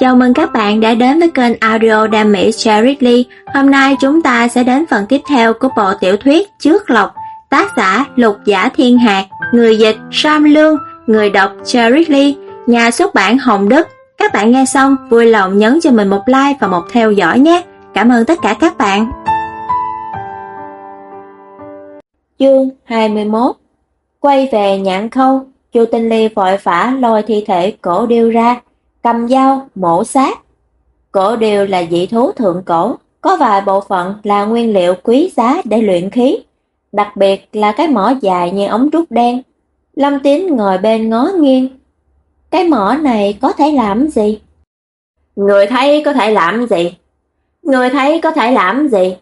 Chào mừng các bạn đã đến với kênh audio Đam Mỹ Cherry Lee. Hôm nay chúng ta sẽ đến phần tiếp theo của bộ tiểu thuyết Trước Lộc, tác giả Lục Giả Thiên Hạc, người dịch Sam Lương, người đọc Cherry Lee, nhà xuất bản Hồng Đức. Các bạn nghe xong vui lòng nhấn cho mình một like và một theo dõi nhé. Cảm ơn tất cả các bạn. Chương 21 Quay về nhạn khâu, Chu Tinh Ly vội vã lôi thi thể cổ điêu ra, cầm dao, mổ xác. Cổ đều là dị thú thượng cổ, có vài bộ phận là nguyên liệu quý giá để luyện khí, đặc biệt là cái mỏ dài như ống trúc đen. Lâm Tín ngồi bên ngó nghiêng. Cái mỏ này có thể làm gì? Người thấy có thể làm gì? Người thấy có thể làm gì?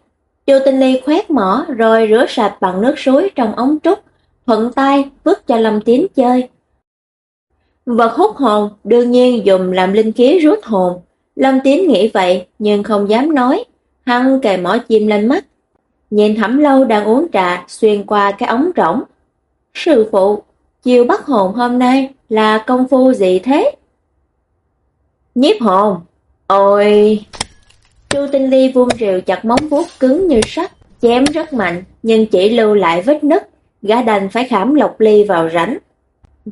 Chu Tinh Ly khoét mỏ rồi rửa sạch bằng nước suối trong ống trúc, thuận tay vứt cho Lâm Tín chơi. Vật hút hồn đương nhiên dùng làm linh khí rút hồn. Lâm Tín nghĩ vậy nhưng không dám nói. Hắn kề mỏ chim lên mắt. Nhìn thẩm lâu đang uống trà xuyên qua cái ống rỗng. Sư phụ, chiều bắt hồn hôm nay là công phu gì thế? Nhiếp hồn. Ôi... Chu Tinh Ly vuông rìu chặt móng vuốt cứng như sắt, chém rất mạnh nhưng chỉ lưu lại vết nứt, gã đành phải khảm lộc ly vào rãnh.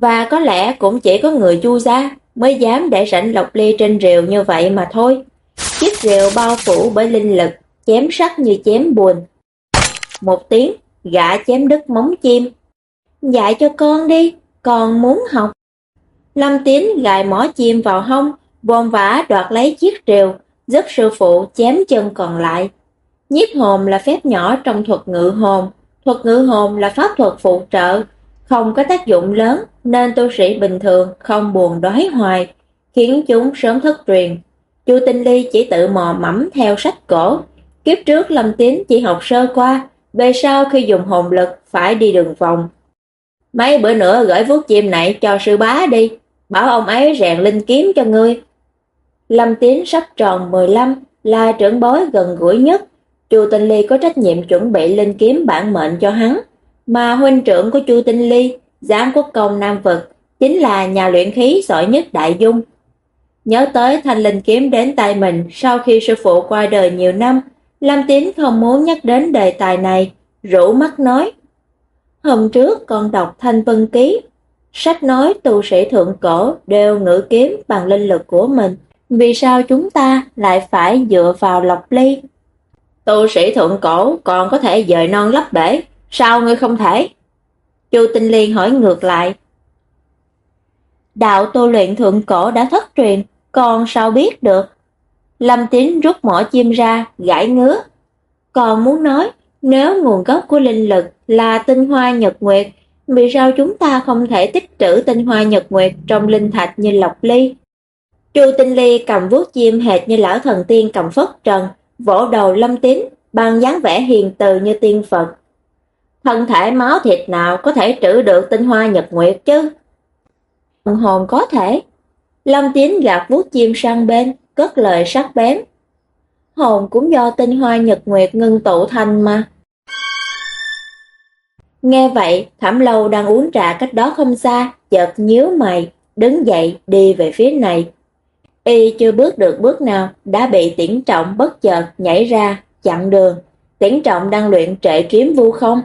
Và có lẽ cũng chỉ có người chu gia mới dám để rảnh lộc ly trên rìu như vậy mà thôi. Chiếc rìu bao phủ bởi linh lực, chém sắc như chém buồn. Một tiếng, gã chém đứt móng chim. Dạy cho con đi, con muốn học. Lâm Tín gài mỏ chim vào hông, vòn vã đoạt lấy chiếc rìu, giúp sư phụ chém chân còn lại. Nhiếp hồn là phép nhỏ trong thuật ngự hồn, thuật ngự hồn là pháp thuật phụ trợ, không có tác dụng lớn nên tu sĩ bình thường không buồn đói hoài, khiến chúng sớm thất truyền. Chu Tinh Ly chỉ tự mò mẫm theo sách cổ, kiếp trước Lâm Tín chỉ học sơ qua, về sau khi dùng hồn lực phải đi đường vòng. Mấy bữa nữa gửi vuốt chim này cho sư bá đi, bảo ông ấy rèn linh kiếm cho ngươi. Lâm Tín sắp tròn 15, là trưởng bối gần gũi nhất, Chu Tinh Ly có trách nhiệm chuẩn bị linh kiếm bản mệnh cho hắn, mà huynh trưởng của Chu Tinh Ly, giám Quốc Công Nam Vực, chính là nhà luyện khí giỏi nhất Đại Dung. Nhớ tới thanh linh kiếm đến tay mình sau khi sư phụ qua đời nhiều năm, lam Tín không muốn nhắc đến đề tài này, rủ mắt nói. Hôm trước con đọc Thanh Vân Ký, sách nói tu sĩ thượng cổ đều ngữ kiếm bằng linh lực của mình, vì sao chúng ta lại phải dựa vào lọc ly? Tu sĩ thượng cổ còn có thể dời non lấp bể, sao ngươi không thể? Chu Tinh Liên hỏi ngược lại. Đạo tu luyện thượng cổ đã thất truyền, còn sao biết được? Lâm Tín rút mỏ chim ra, gãi ngứa. Còn muốn nói, nếu nguồn gốc của linh lực là tinh hoa nhật nguyệt, vì sao chúng ta không thể tích trữ tinh hoa nhật nguyệt trong linh thạch như lộc ly? Chu Tinh Ly cầm vuốt chim hệt như lão thần tiên cầm phất trần, vỗ đầu Lâm Tín bằng dáng vẻ hiền từ như tiên Phật. Thân thể máu thịt nào có thể trữ được tinh hoa nhật nguyệt chứ? Hồn có thể. Lâm tiến gạt vuốt chim sang bên, cất lời sắc bén. Hồn cũng do tinh hoa nhật nguyệt ngưng tụ thành mà. Nghe vậy, Thảm Lâu đang uống trà cách đó không xa, chợt nhíu mày, đứng dậy đi về phía này. Y chưa bước được bước nào, đã bị tiễn trọng bất chợt nhảy ra, chặn đường. Tiễn trọng đang luyện trệ kiếm vu không,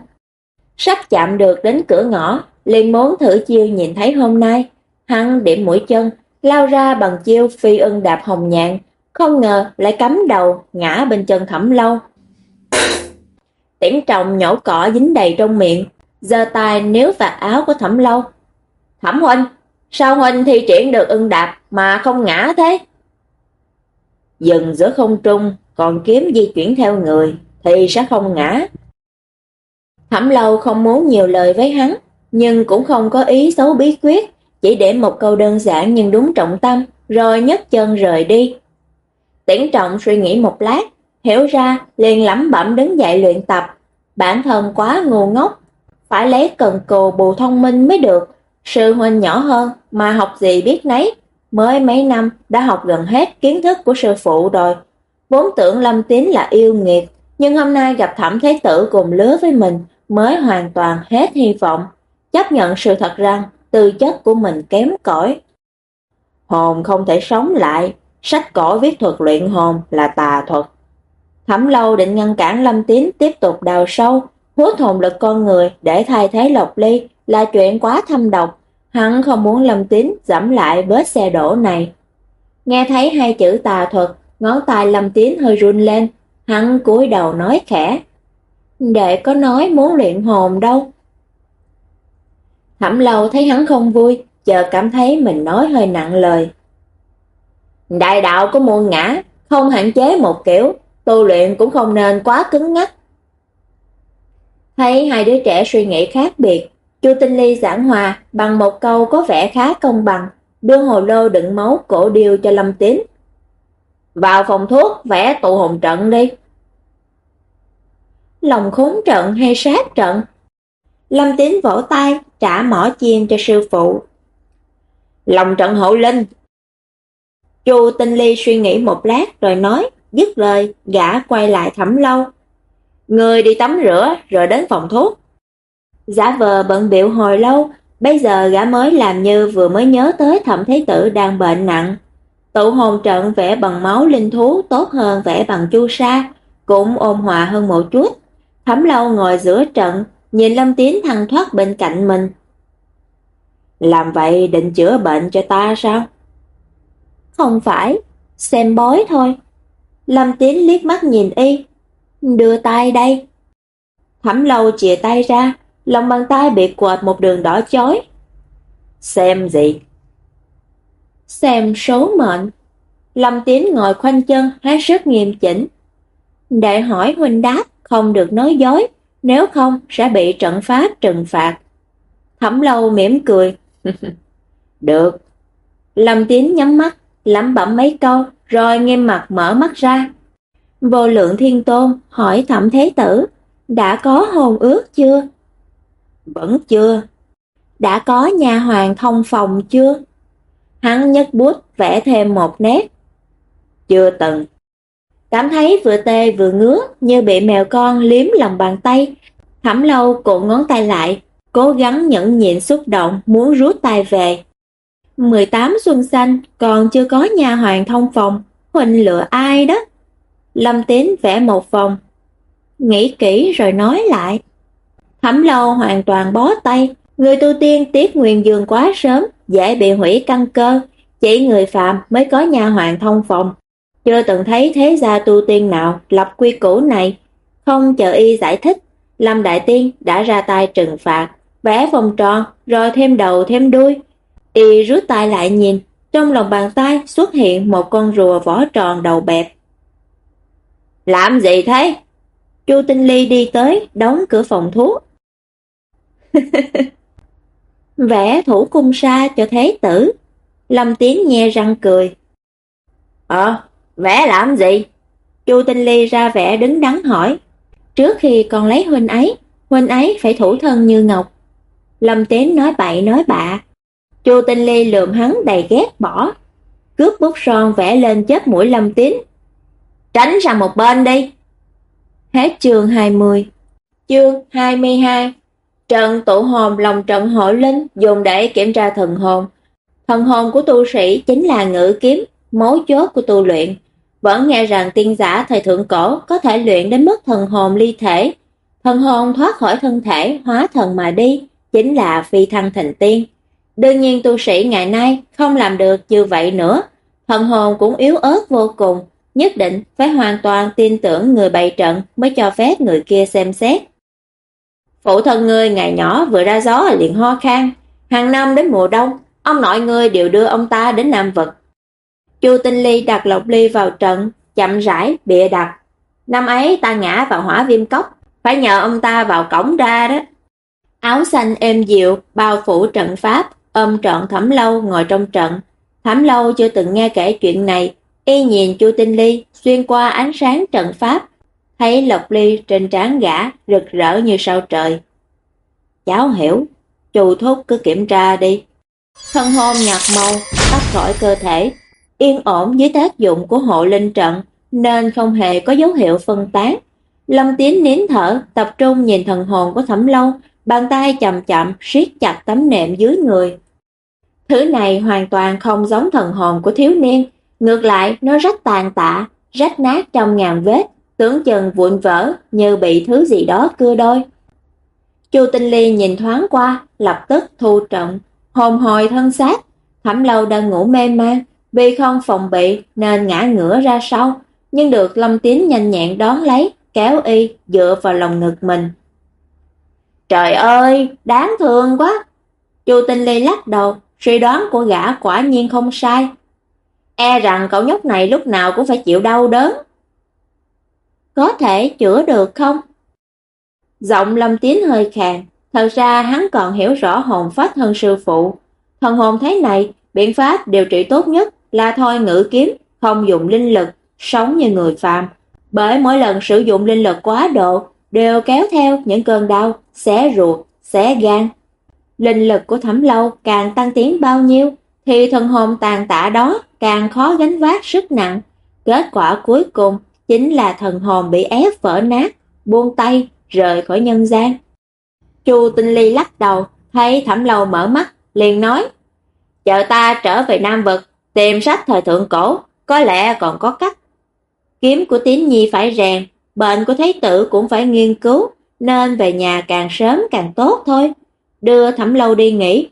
Sắp chạm được đến cửa ngõ, liền muốn thử chiêu nhìn thấy hôm nay. Hắn điểm mũi chân, lao ra bằng chiêu phi ưng đạp hồng nhạn, không ngờ lại cắm đầu, ngã bên chân thẩm lâu. Tiễn trọng nhổ cỏ dính đầy trong miệng, giơ tay nếu vạt áo của thẩm lâu. Thẩm huynh, sao huynh thi triển được ưng đạp mà không ngã thế? Dừng giữa không trung, còn kiếm di chuyển theo người, thì sẽ không ngã. Thẩm lâu không muốn nhiều lời với hắn, nhưng cũng không có ý xấu bí quyết, chỉ để một câu đơn giản nhưng đúng trọng tâm, rồi nhấc chân rời đi. Tiễn trọng suy nghĩ một lát, hiểu ra liền lẩm bẩm đứng dậy luyện tập. Bản thân quá ngu ngốc, phải lấy cần cù bù thông minh mới được. Sư huynh nhỏ hơn mà học gì biết nấy, mới mấy năm đã học gần hết kiến thức của sư phụ rồi. Vốn tưởng Lâm Tín là yêu nghiệt, nhưng hôm nay gặp Thẩm Thế Tử cùng lứa với mình, mới hoàn toàn hết hy vọng, chấp nhận sự thật rằng tư chất của mình kém cỏi. Hồn không thể sống lại, sách cổ viết thuật luyện hồn là tà thuật. Thẩm lâu định ngăn cản Lâm Tín tiếp tục đào sâu, hút hồn lực con người để thay thế Lộc Ly là chuyện quá thâm độc, hắn không muốn Lâm Tín giảm lại bớt xe đổ này. Nghe thấy hai chữ tà thuật, ngón tay Lâm Tín hơi run lên, hắn cúi đầu nói khẽ. Đệ có nói muốn luyện hồn đâu. Thẩm lâu thấy hắn không vui, chợt cảm thấy mình nói hơi nặng lời. Đại đạo có muôn ngã, không hạn chế một kiểu, tu luyện cũng không nên quá cứng ngắc. Thấy hai đứa trẻ suy nghĩ khác biệt, Chu Tinh Ly giảng hòa bằng một câu có vẻ khá công bằng, đưa hồ lô đựng máu cổ điêu cho Lâm Tín. Vào phòng thuốc vẽ tụ hồn trận đi. Lòng khốn trận hay sát trận? Lâm Tín vỗ tay, trả mỏ chiên cho sư phụ. Lòng trận hộ linh. Chu Tinh Ly suy nghĩ một lát rồi nói, dứt lời, gã quay lại thẩm lâu. Người đi tắm rửa rồi đến phòng thuốc. Giả vờ bận biểu hồi lâu, bây giờ gã mới làm như vừa mới nhớ tới thẩm thế tử đang bệnh nặng. Tụ hồn trận vẽ bằng máu linh thú tốt hơn vẽ bằng chu sa, cũng ôn hòa hơn một chút. Thẩm lâu ngồi giữa trận, nhìn Lâm Tiến thăng thoát bên cạnh mình. Làm vậy định chữa bệnh cho ta sao? Không phải, xem bói thôi. Lâm Tiến liếc mắt nhìn y. Đưa tay đây. Thẩm lâu chìa tay ra, lòng bàn tay bị quệt một đường đỏ chói. Xem gì? Xem số mệnh. Lâm Tiến ngồi khoanh chân, hết sức nghiêm chỉnh. Đại hỏi huynh đáp, không được nói dối, nếu không sẽ bị trận pháp trừng phạt. Thẩm lâu mỉm cười. được. Lâm Tín nhắm mắt, lẩm bẩm mấy câu, rồi nghiêm mặt mở mắt ra. Vô lượng thiên tôn hỏi thẩm thế tử, đã có hồn ước chưa? Vẫn chưa. Đã có nhà hoàng thông phòng chưa? Hắn nhấc bút vẽ thêm một nét. Chưa từng. Cảm thấy vừa tê vừa ngứa như bị mèo con liếm lòng bàn tay. Thẩm lâu cuộn ngón tay lại, cố gắng nhẫn nhịn xúc động muốn rút tay về. 18 xuân xanh còn chưa có nhà hoàng thông phòng, huynh lựa ai đó? Lâm Tín vẽ một vòng. Nghĩ kỹ rồi nói lại. Thẩm lâu hoàn toàn bó tay, người tu tiên tiết nguyên dương quá sớm, dễ bị hủy căn cơ, chỉ người phạm mới có nhà hoàng thông phòng. Chưa từng thấy thế gia tu tiên nào lập quy củ này, không chờ y giải thích, Lâm Đại Tiên đã ra tay trừng phạt, vẽ vòng tròn rồi thêm đầu thêm đuôi. Y rút tay lại nhìn, trong lòng bàn tay xuất hiện một con rùa vỏ tròn đầu bẹp. Làm gì thế? Chu Tinh Ly đi tới, đóng cửa phòng thuốc. Vẽ thủ cung sa cho thế tử. Lâm Tiến nghe răng cười. Ờ, vẽ làm gì? Chu Tinh Ly ra vẻ đứng đắn hỏi. Trước khi còn lấy huynh ấy, huynh ấy phải thủ thân như ngọc. Lâm Tiến nói bậy nói bạ. Chu Tinh Ly lườm hắn đầy ghét bỏ. Cướp bút son vẽ lên chết mũi Lâm Tiến. Tránh sang một bên đi. Hết chương 20 Chương 22 Trận tụ hồn lòng trận hội linh dùng để kiểm tra thần hồn. Thần hồn của tu sĩ chính là ngữ kiếm, mấu chốt của tu luyện. Vẫn nghe rằng tiên giả thời thượng cổ có thể luyện đến mức thần hồn ly thể. Thần hồn thoát khỏi thân thể, hóa thần mà đi, chính là phi thăng thành tiên. Đương nhiên tu sĩ ngày nay không làm được như vậy nữa. Thần hồn cũng yếu ớt vô cùng, nhất định phải hoàn toàn tin tưởng người bày trận mới cho phép người kia xem xét. Phụ thân ngươi ngày nhỏ vừa ra gió liền ho khan, hàng năm đến mùa đông, ông nội ngươi đều đưa ông ta đến Nam vật. Chu Tinh Ly đặt Lộc Ly vào trận, chậm rãi bịa đặt. Năm ấy ta ngã vào hỏa viêm cốc, phải nhờ ông ta vào cổng ra đó. Áo xanh êm dịu, bao phủ trận pháp, ôm trọn Thẩm Lâu ngồi trong trận. Thẩm Lâu chưa từng nghe kể chuyện này, y nhìn Chu Tinh Ly xuyên qua ánh sáng trận pháp, thấy Lộc Ly trên trán gã rực rỡ như sao trời. Cháu hiểu, Chu Thúc cứ kiểm tra đi. Thân hôn nhạt màu, tắt khỏi cơ thể, yên ổn dưới tác dụng của hộ linh trận, nên không hề có dấu hiệu phân tán. Lâm Tiến nín thở, tập trung nhìn thần hồn của Thẩm Lâu, bàn tay chậm chậm siết chặt tấm nệm dưới người. Thứ này hoàn toàn không giống thần hồn của thiếu niên, Ngược lại, nó rách tàn tạ, rách nát trong ngàn vết, tướng chừng vụn vỡ như bị thứ gì đó cưa đôi. Chu Tinh Ly nhìn thoáng qua, lập tức thu trận hồn hồi thân xác. Thẩm lâu đang ngủ mê man, vì không phòng bị nên ngã ngửa ra sau, nhưng được Lâm Tín nhanh nhẹn đón lấy, kéo y dựa vào lòng ngực mình. Trời ơi, đáng thương quá. Chu Tinh Ly lắc đầu, suy đoán của gã quả nhiên không sai. E rằng cậu nhóc này lúc nào cũng phải chịu đau đớn. Có thể chữa được không? Giọng Lâm Tín hơi khàn, thật ra hắn còn hiểu rõ hồn phách hơn sư phụ. Thần hồn thế này, biện pháp điều trị tốt nhất là thôi ngữ kiếm, không dùng linh lực, sống như người phàm. Bởi mỗi lần sử dụng linh lực quá độ, đều kéo theo những cơn đau, xé ruột, xé gan. Linh lực của thẩm lâu càng tăng tiến bao nhiêu, thì thần hồn tàn tạ đó càng khó gánh vác sức nặng. Kết quả cuối cùng chính là thần hồn bị ép vỡ nát, buông tay, rời khỏi nhân gian. Chu Tinh Ly lắc đầu, thấy Thẩm Lâu mở mắt, liền nói: chợ ta trở về Nam vực, tìm sách thời thượng cổ, có lẽ còn có cách." Kiếm của Tín Nhi phải rèn, bệnh của Thái tử cũng phải nghiên cứu, nên về nhà càng sớm càng tốt thôi. Đưa Thẩm Lâu đi nghỉ.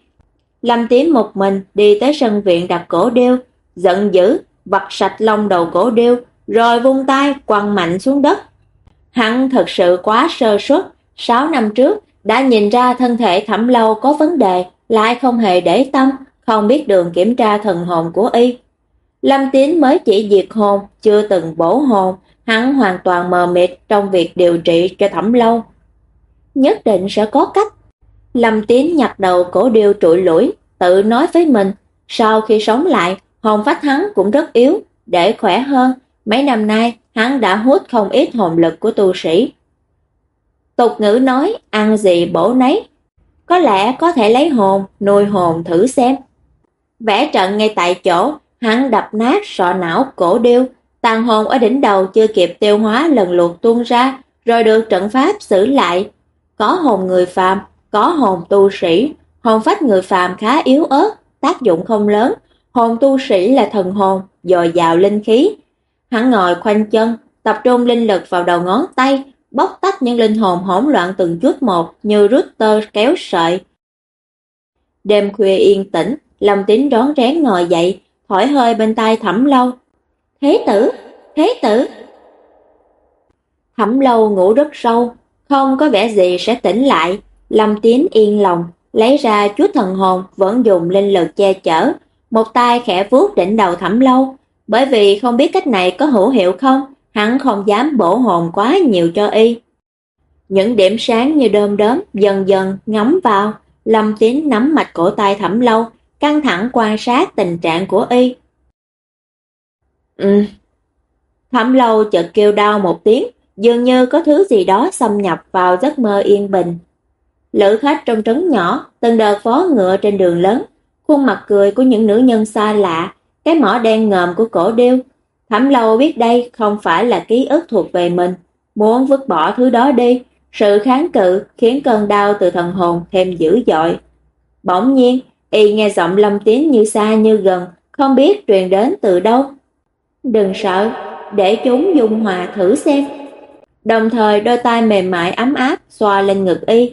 Lâm Tín một mình đi tới sân viện đặt cổ điêu, giận dữ, vặt sạch lông đầu cổ điêu, rồi vung tay quăng mạnh xuống đất. Hắn thật sự quá sơ suất, 6 năm trước đã nhìn ra thân thể Thẩm Lâu có vấn đề, lại không hề để tâm, không biết đường kiểm tra thần hồn của y. Lâm Tín mới chỉ diệt hồn, chưa từng bổ hồn, hắn hoàn toàn mờ mịt trong việc điều trị cho Thẩm Lâu. Nhất định sẽ có cách. Lâm Tín nhặt đầu cổ điêu trụi lũi, tự nói với mình, sau khi sống lại, hồn phách hắn cũng rất yếu, để khỏe hơn, mấy năm nay hắn đã hút không ít hồn lực của tu sĩ. Tục ngữ nói, ăn gì bổ nấy, có lẽ có thể lấy hồn, nuôi hồn thử xem. Vẽ trận ngay tại chỗ, hắn đập nát sọ não cổ điêu, tàn hồn ở đỉnh đầu chưa kịp tiêu hóa lần lượt tuôn ra, rồi được trận pháp xử lại. Có hồn người phàm, có hồn tu sĩ, hồn phách người phàm khá yếu ớt, tác dụng không lớn, hồn tu sĩ là thần hồn, dồi dào linh khí, Hắn ngồi khoanh chân, tập trung linh lực vào đầu ngón tay, bóc tách những linh hồn hỗn loạn từng chút một như rút tơ kéo sợi. Đêm khuya yên tĩnh, lòng Tín rón rén ngồi dậy, thổi hơi bên tai Thẩm Lâu. "Thế tử, thế tử." Thẩm Lâu ngủ rất sâu, không có vẻ gì sẽ tỉnh lại, Lâm Tín yên lòng, lấy ra chút thần hồn vẫn dùng linh lực che chở, một tay khẽ vuốt đỉnh đầu Thẩm Lâu, bởi vì không biết cách này có hữu hiệu không, hắn không dám bổ hồn quá nhiều cho y. Những điểm sáng như đơm đớm dần dần ngắm vào, Lâm Tín nắm mạch cổ tay Thẩm Lâu, căng thẳng quan sát tình trạng của y. Ừ. Thẩm Lâu chợt kêu đau một tiếng, dường như có thứ gì đó xâm nhập vào giấc mơ yên bình. Lữ khách trong trấn nhỏ, từng đợt phó ngựa trên đường lớn, khuôn mặt cười của những nữ nhân xa lạ cái mỏ đen ngòm của cổ điêu. Thẩm lâu biết đây không phải là ký ức thuộc về mình, muốn vứt bỏ thứ đó đi, sự kháng cự khiến cơn đau từ thần hồn thêm dữ dội. Bỗng nhiên, y nghe giọng lâm tiến như xa như gần, không biết truyền đến từ đâu. Đừng sợ, để chúng dung hòa thử xem. Đồng thời đôi tay mềm mại ấm áp xoa lên ngực y.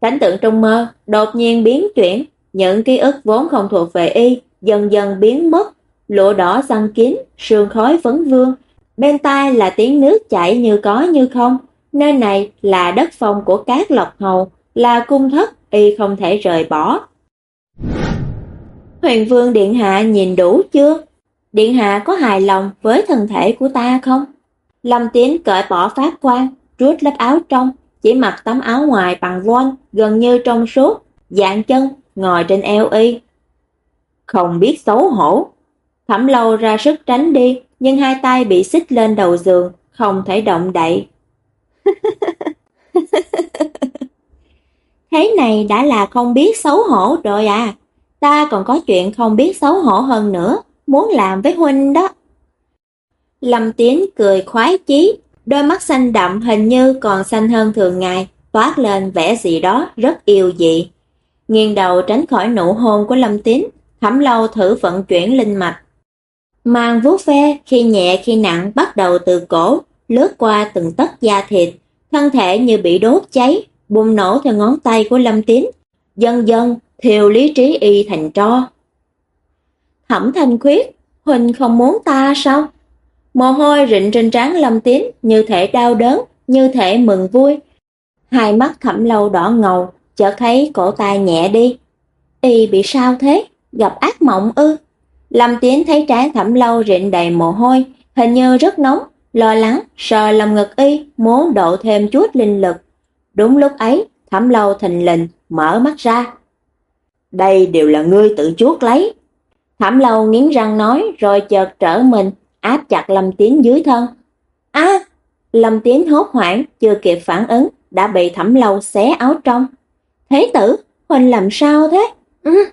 Cảnh tượng trong mơ đột nhiên biến chuyển, những ký ức vốn không thuộc về y dần dần biến mất, lụa đỏ răng kín, sương khói phấn vương, bên tai là tiếng nước chảy như có như không. Nơi này là đất phong của các lộc hầu, là cung thất y không thể rời bỏ. Huyền Vương Điện Hạ nhìn đủ chưa? Điện Hạ có hài lòng với thân thể của ta không? Lâm Tiến cởi bỏ pháp quan, rút lớp áo trong, chỉ mặc tấm áo ngoài bằng von, gần như trong suốt, dạng chân, ngồi trên eo y. Không biết xấu hổ, Thẩm lâu ra sức tránh đi, nhưng hai tay bị xích lên đầu giường, không thể động đậy. Thế này đã là không biết xấu hổ rồi à. Ta còn có chuyện không biết xấu hổ hơn nữa, muốn làm với huynh đó. Lâm Tiến cười khoái chí, đôi mắt xanh đậm hình như còn xanh hơn thường ngày, toát lên vẻ gì đó rất yêu dị. Nghiêng đầu tránh khỏi nụ hôn của Lâm Tiến, Thẩm Lâu thử vận chuyển linh mạch, mang vuốt ve khi nhẹ khi nặng bắt đầu từ cổ, lướt qua từng tấc da thịt, thân thể như bị đốt cháy, bùng nổ theo ngón tay của Lâm Tín, dần dần thiêu lý trí y thành tro. Thẩm Thanh Khuyết, Huỳnh không muốn ta sao? Mồ hôi rịn trên trán Lâm Tín như thể đau đớn, như thể mừng vui. Hai mắt thẩm lâu đỏ ngầu, chợt thấy cổ tay nhẹ đi. Y bị sao thế? Gặp ác mộng ư? Lâm Tiến thấy trán thẩm lâu rịn đầy mồ hôi, hình như rất nóng, lo lắng, sờ lòng ngực y, muốn độ thêm chút linh lực. Đúng lúc ấy, thẩm lâu thình lình, mở mắt ra. Đây đều là ngươi tự chuốt lấy. Thảm lâu nghiến răng nói rồi chợt trở mình, áp chặt Lâm Tiến dưới thân. a Lâm Tiến hốt hoảng, chưa kịp phản ứng, đã bị thẩm lâu xé áo trong. Thế tử, Huỳnh làm sao thế? Ừ.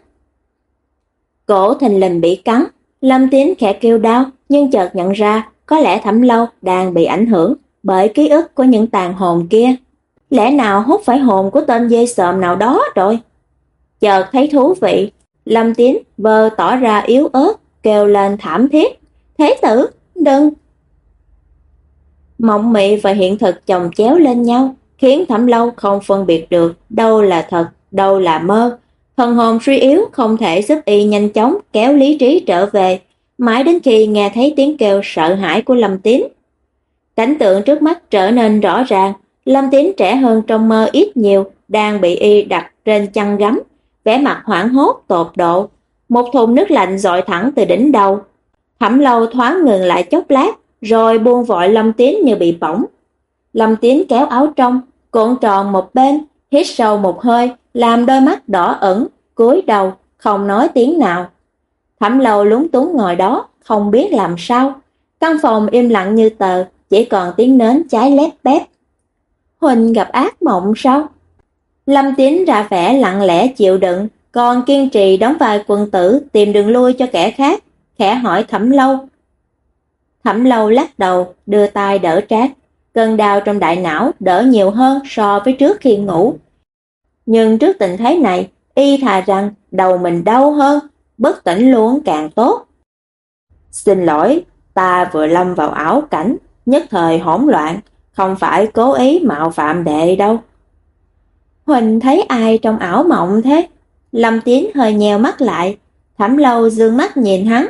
Cổ thình lình bị cắn, Lâm Tiến khẽ kêu đau, nhưng chợt nhận ra có lẽ thẩm lâu đang bị ảnh hưởng bởi ký ức của những tàn hồn kia. Lẽ nào hút phải hồn của tên dây sợm nào đó rồi? Chợt thấy thú vị, Lâm Tiến vơ tỏ ra yếu ớt, kêu lên thảm thiết. Thế tử, đừng! Mộng mị và hiện thực chồng chéo lên nhau, khiến thẩm lâu không phân biệt được đâu là thật, đâu là mơ. Thần hồn suy yếu không thể giúp y nhanh chóng kéo lý trí trở về, mãi đến khi nghe thấy tiếng kêu sợ hãi của Lâm Tín. Cảnh tượng trước mắt trở nên rõ ràng, Lâm Tín trẻ hơn trong mơ ít nhiều, đang bị y đặt trên chăn gấm, vẻ mặt hoảng hốt tột độ. Một thùng nước lạnh dội thẳng từ đỉnh đầu. Thẩm lâu thoáng ngừng lại chốc lát, rồi buông vội Lâm Tiến như bị bỏng. Lâm Tiến kéo áo trong, cuộn tròn một bên, hít sâu một hơi, làm đôi mắt đỏ ẩn, cúi đầu, không nói tiếng nào. Thẩm lâu lúng túng ngồi đó, không biết làm sao. Căn phòng im lặng như tờ, chỉ còn tiếng nến cháy lép bép. Huỳnh gặp ác mộng sao? Lâm Tín ra vẻ lặng lẽ chịu đựng, còn kiên trì đóng vai quân tử tìm đường lui cho kẻ khác, khẽ hỏi Thẩm Lâu. Thẩm Lâu lắc đầu, đưa tay đỡ trát, cơn đau trong đại não đỡ nhiều hơn so với trước khi ngủ. Nhưng trước tình thế này, y thà rằng đầu mình đau hơn, bất tỉnh luôn càng tốt. Xin lỗi, ta vừa lâm vào ảo cảnh, nhất thời hỗn loạn, không phải cố ý mạo phạm đệ đâu. Huỳnh thấy ai trong ảo mộng thế? Lâm Tiến hơi nheo mắt lại, thẩm lâu dương mắt nhìn hắn.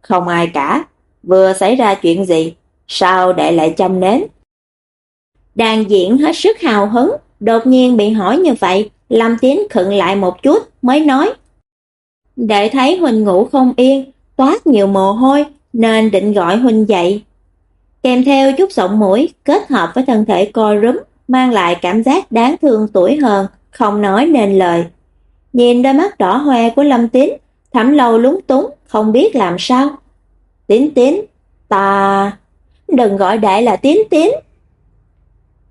Không ai cả, vừa xảy ra chuyện gì, sao đệ lại châm nến? Đàn diễn hết sức hào hứng, đột nhiên bị hỏi như vậy, Lâm Tiến khựng lại một chút mới nói. Đệ thấy Huỳnh ngủ không yên, toát nhiều mồ hôi, nên định gọi Huỳnh dậy. Kèm theo chút giọng mũi, kết hợp với thân thể co rúm, mang lại cảm giác đáng thương tuổi hờn, không nói nên lời. Nhìn đôi mắt đỏ hoe của Lâm Tín, thẩm lâu lúng túng, không biết làm sao. Tín tín, ta... Đừng gọi đại là tín tín.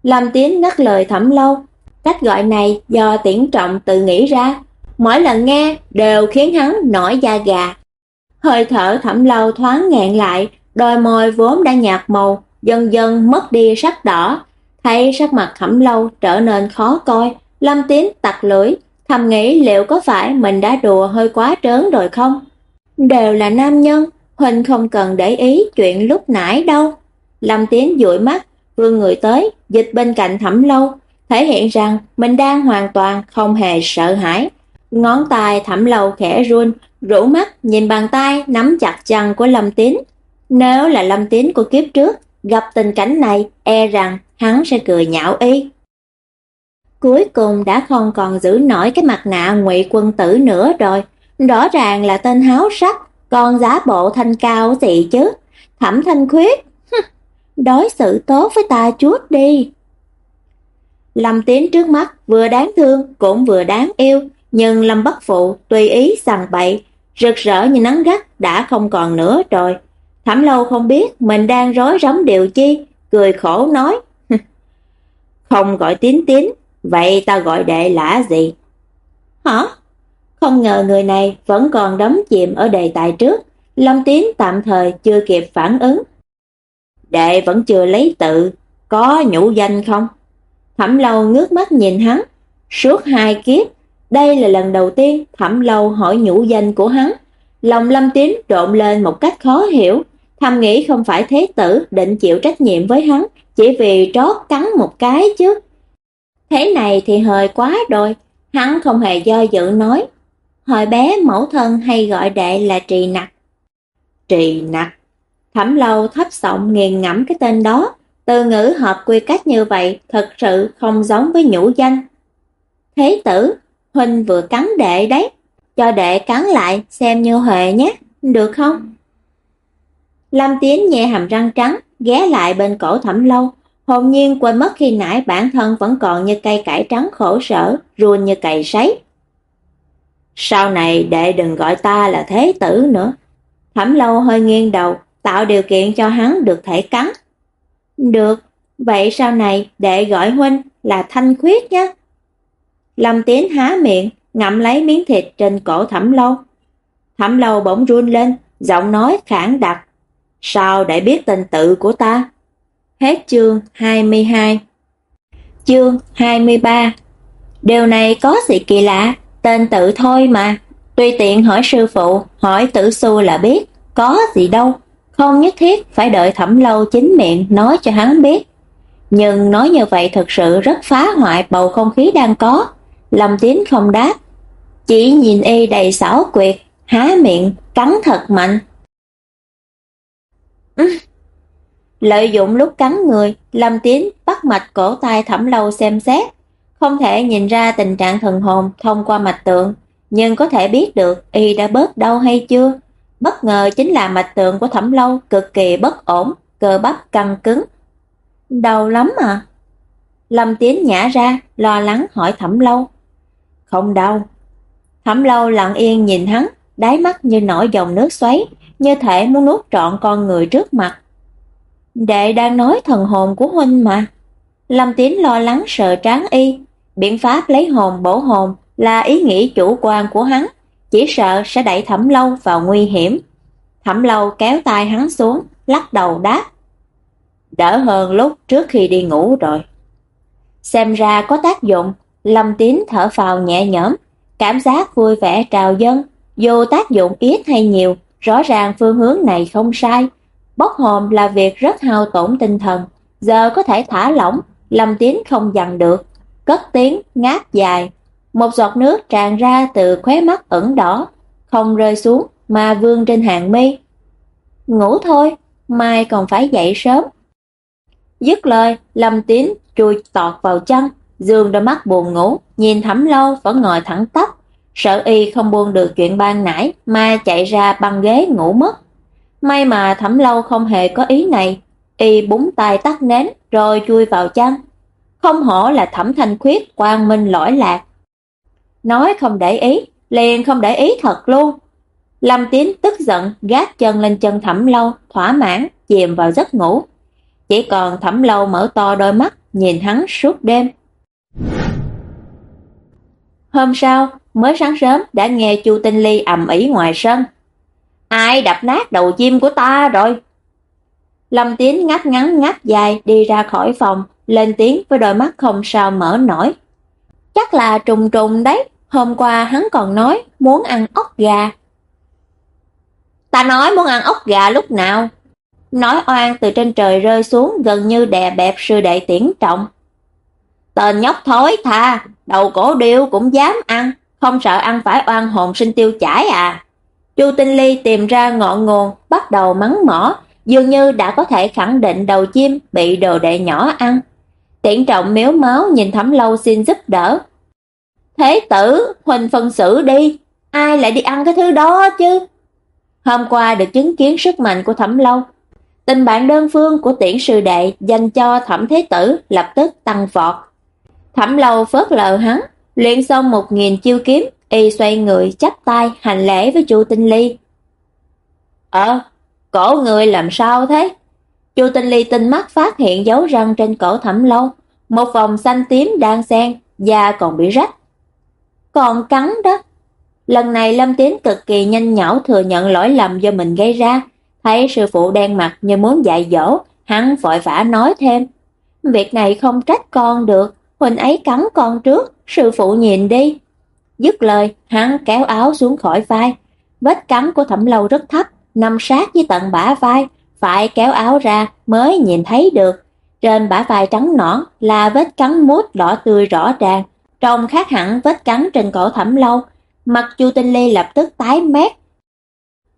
Lâm Tín ngắt lời thẩm lâu. Cách gọi này do tiễn trọng tự nghĩ ra. Mỗi lần nghe đều khiến hắn nổi da gà. Hơi thở thẩm lâu thoáng ngẹn lại, đôi môi vốn đã nhạt màu, dần dần mất đi sắc đỏ, Thấy sắc mặt thẩm lâu trở nên khó coi, Lâm Tín tặc lưỡi, thầm nghĩ liệu có phải mình đã đùa hơi quá trớn rồi không? Đều là nam nhân, Huỳnh không cần để ý chuyện lúc nãy đâu. Lâm Tín dụi mắt, vươn người tới, dịch bên cạnh thẩm lâu, thể hiện rằng mình đang hoàn toàn không hề sợ hãi. Ngón tay thẩm lâu khẽ run, rũ mắt nhìn bàn tay nắm chặt chân của Lâm Tín. Nếu là Lâm Tín của kiếp trước, gặp tình cảnh này, e rằng hắn sẽ cười nhạo y. Cuối cùng đã không còn giữ nổi cái mặt nạ ngụy quân tử nữa rồi, rõ ràng là tên háo sắc, còn giá bộ thanh cao gì chứ, thẩm thanh khuyết, đối xử tốt với ta chút đi. Lâm Tiến trước mắt vừa đáng thương cũng vừa đáng yêu, nhưng Lâm Bất Phụ tùy ý sằng bậy, rực rỡ như nắng gắt đã không còn nữa rồi. Thẩm lâu không biết mình đang rối rắm điều chi, cười khổ nói, không gọi tín tín, vậy ta gọi đệ là gì? Hả? Không ngờ người này vẫn còn đắm chìm ở đề tài trước, Lâm Tín tạm thời chưa kịp phản ứng. Đệ vẫn chưa lấy tự, có nhũ danh không? Thẩm lâu ngước mắt nhìn hắn, suốt hai kiếp, đây là lần đầu tiên Thẩm lâu hỏi nhũ danh của hắn. Lòng Lâm Tín trộn lên một cách khó hiểu, thầm nghĩ không phải thế tử định chịu trách nhiệm với hắn, chỉ vì trót cắn một cái chứ. Thế này thì hơi quá rồi, hắn không hề do dự nói. Hồi bé mẫu thân hay gọi đệ là trì nặc. Trì nặc. Thẩm lâu thấp giọng nghiền ngẫm cái tên đó, từ ngữ hợp quy cách như vậy thật sự không giống với nhũ danh. Thế tử, huynh vừa cắn đệ đấy, cho đệ cắn lại xem như huệ nhé, được không? Lâm Tiến nhẹ hàm răng trắng, ghé lại bên cổ thẩm lâu, hồn nhiên quên mất khi nãy bản thân vẫn còn như cây cải trắng khổ sở, ruồn như cày sấy. Sau này đệ đừng gọi ta là thế tử nữa. Thẩm lâu hơi nghiêng đầu, tạo điều kiện cho hắn được thể cắn. Được, vậy sau này đệ gọi huynh là thanh khuyết nhé. Lâm Tiến há miệng, ngậm lấy miếng thịt trên cổ thẩm lâu. Thẩm lâu bỗng run lên, giọng nói khản đặc. Sao để biết tên tự của ta? Hết chương 22 Chương 23 Điều này có gì kỳ lạ, tên tự thôi mà. Tùy tiện hỏi sư phụ, hỏi tử su là biết, có gì đâu. Không nhất thiết phải đợi thẩm lâu chính miệng nói cho hắn biết. Nhưng nói như vậy thực sự rất phá hoại bầu không khí đang có. Lâm Tín không đáp, chỉ nhìn y đầy xảo quyệt, há miệng, cắn thật mạnh. Lợi dụng lúc cắn người, Lâm Tiến bắt mạch cổ tay thẩm lâu xem xét. Không thể nhìn ra tình trạng thần hồn thông qua mạch tượng, nhưng có thể biết được y đã bớt đau hay chưa. Bất ngờ chính là mạch tượng của thẩm lâu cực kỳ bất ổn, cơ bắp căng cứng. Đau lắm à? Lâm Tiến nhả ra, lo lắng hỏi thẩm lâu. Không đau. Thẩm lâu lặng yên nhìn hắn, đáy mắt như nổi dòng nước xoáy, như thể muốn nuốt trọn con người trước mặt. Đệ đang nói thần hồn của huynh mà. Lâm Tín lo lắng sợ tráng y, biện pháp lấy hồn bổ hồn là ý nghĩ chủ quan của hắn, chỉ sợ sẽ đẩy Thẩm Lâu vào nguy hiểm. Thẩm Lâu kéo tay hắn xuống, lắc đầu đáp. Đỡ hơn lúc trước khi đi ngủ rồi. Xem ra có tác dụng, Lâm Tín thở phào nhẹ nhõm, cảm giác vui vẻ trào dâng, dù tác dụng ít hay nhiều, rõ ràng phương hướng này không sai. Bốc hồn là việc rất hao tổn tinh thần, giờ có thể thả lỏng, Lâm tiếng không dằn được, cất tiếng ngáp dài. Một giọt nước tràn ra từ khóe mắt ẩn đỏ, không rơi xuống mà vương trên hàng mi. Ngủ thôi, mai còn phải dậy sớm. Dứt lời, Lâm tiếng chui tọt vào chăn, dương đôi mắt buồn ngủ, nhìn thẩm lâu vẫn ngồi thẳng tắp. Sợ y không buông được chuyện ban nãy mà chạy ra băng ghế ngủ mất. May mà thẩm lâu không hề có ý này, y búng tay tắt nến rồi chui vào chăn. Không hổ là thẩm thanh khuyết quang minh lỗi lạc. Nói không để ý, liền không để ý thật luôn. Lâm Tín tức giận gác chân lên chân thẩm lâu, thỏa mãn, chìm vào giấc ngủ. Chỉ còn thẩm lâu mở to đôi mắt, nhìn hắn suốt đêm. Hôm sau, mới sáng sớm đã nghe Chu Tinh Ly ầm ĩ ngoài sân. Ai đập nát đầu chim của ta rồi? Lâm Tiến ngắt ngắn ngắt dài đi ra khỏi phòng, lên tiếng với đôi mắt không sao mở nổi. Chắc là trùng trùng đấy, hôm qua hắn còn nói muốn ăn ốc gà. Ta nói muốn ăn ốc gà lúc nào? Nói oan từ trên trời rơi xuống gần như đè bẹp sư đệ tiễn trọng. Tên nhóc thối tha, đầu cổ điêu cũng dám ăn, không sợ ăn phải oan hồn sinh tiêu chảy à. Chu Tinh Ly tìm ra ngọn nguồn, bắt đầu mắng mỏ, dường như đã có thể khẳng định đầu chim bị đồ đệ nhỏ ăn. Tiễn trọng miếu máu nhìn thẩm lâu xin giúp đỡ. Thế tử, huỳnh phân xử đi, ai lại đi ăn cái thứ đó chứ? Hôm qua được chứng kiến sức mạnh của thẩm lâu. Tình bạn đơn phương của tiễn sư đệ dành cho thẩm thế tử lập tức tăng vọt. Thẩm lâu phớt lờ hắn, luyện xong một nghìn chiêu kiếm, y xoay người chắp tay hành lễ với Chu Tinh Ly. Ờ, cổ người làm sao thế? Chu Tinh Ly tinh mắt phát hiện dấu răng trên cổ thẩm lâu, một vòng xanh tím đang xen, da còn bị rách. Còn cắn đó. Lần này Lâm Tiến cực kỳ nhanh nhảu thừa nhận lỗi lầm do mình gây ra, thấy sư phụ đen mặt như muốn dạy dỗ, hắn vội vã nói thêm. Việc này không trách con được, huynh ấy cắn con trước, sư phụ nhìn đi. Dứt lời, hắn kéo áo xuống khỏi vai, Vết cắn của Thẩm Lâu rất thấp, nằm sát với tận bả vai, phải kéo áo ra mới nhìn thấy được. Trên bả vai trắng nõn là vết cắn mút đỏ tươi rõ ràng, trông khác hẳn vết cắn trên cổ Thẩm Lâu. Mặt Chu Tinh Ly lập tức tái mét.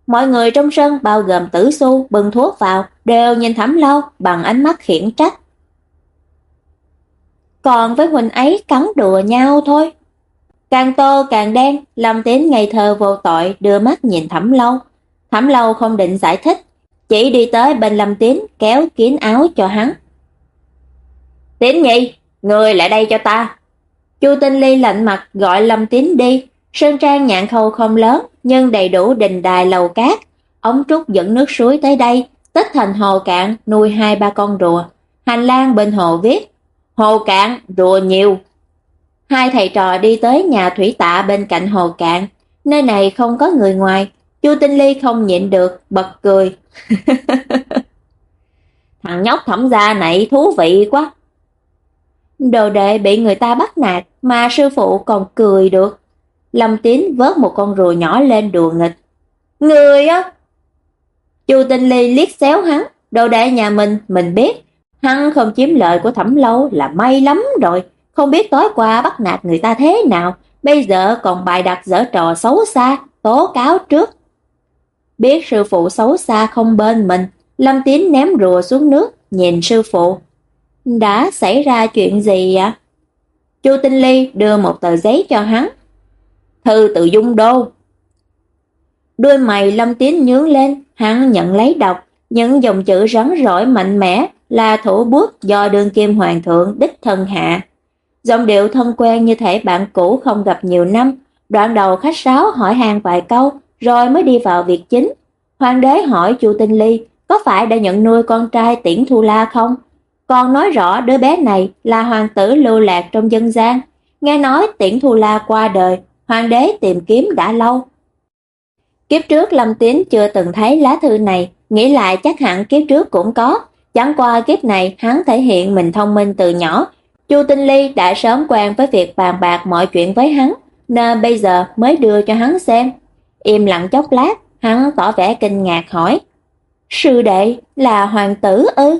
Mọi người trong sân bao gồm Tử Xu bừng thuốc vào, đều nhìn Thẩm Lâu bằng ánh mắt khiển trách. Còn với huynh ấy cắn đùa nhau thôi. Càng tô càng đen, Lâm Tín ngây thơ vô tội đưa mắt nhìn Thẩm Lâu. Thẩm Lâu không định giải thích, chỉ đi tới bên Lâm Tín kéo kín áo cho hắn. Tín nhị, người lại đây cho ta. Chu Tinh Ly lạnh mặt gọi Lâm Tín đi. Sơn trang nhạn khâu không lớn, nhưng đầy đủ đình đài lầu cát. Ống trúc dẫn nước suối tới đây, tích thành hồ cạn nuôi hai ba con rùa. Hành lang bên hồ viết, hồ cạn, rùa nhiều. Hai thầy trò đi tới nhà thủy tạ bên cạnh hồ cạn. Nơi này không có người ngoài. Chu Tinh Ly không nhịn được, bật cười. Thằng nhóc thẩm gia này thú vị quá. Đồ đệ bị người ta bắt nạt mà sư phụ còn cười được. Lâm Tín vớt một con rùa nhỏ lên đùa nghịch. Người á! Chu Tinh Ly liếc xéo hắn, đồ đệ nhà mình, mình biết. Hắn không chiếm lợi của thẩm lâu là may lắm rồi. Không biết tối qua bắt nạt người ta thế nào, bây giờ còn bài đặt dở trò xấu xa, tố cáo trước. Biết sư phụ xấu xa không bên mình, Lâm Tín ném rùa xuống nước, nhìn sư phụ. Đã xảy ra chuyện gì ạ? Chu Tinh Ly đưa một tờ giấy cho hắn. Thư tự dung đô. Đôi mày Lâm Tín nhướng lên, hắn nhận lấy đọc, những dòng chữ rắn rỏi mạnh mẽ là thủ bút do đương kim hoàng thượng đích thân hạ. Giọng điệu thân quen như thể bạn cũ không gặp nhiều năm, đoạn đầu khách sáo hỏi hàng vài câu, rồi mới đi vào việc chính. Hoàng đế hỏi Chu Tinh Ly có phải đã nhận nuôi con trai Tiễn Thu La không? Còn nói rõ đứa bé này là hoàng tử lưu lạc trong dân gian. Nghe nói Tiễn Thu La qua đời, hoàng đế tìm kiếm đã lâu. Kiếp trước Lâm tiến chưa từng thấy lá thư này, nghĩ lại chắc hẳn kiếp trước cũng có. Chẳng qua kiếp này hắn thể hiện mình thông minh từ nhỏ. Chu Tinh Ly đã sớm quen với việc bàn bạc mọi chuyện với hắn, nên bây giờ mới đưa cho hắn xem. Im lặng chốc lát, hắn tỏ vẻ kinh ngạc hỏi. Sư đệ là hoàng tử ư?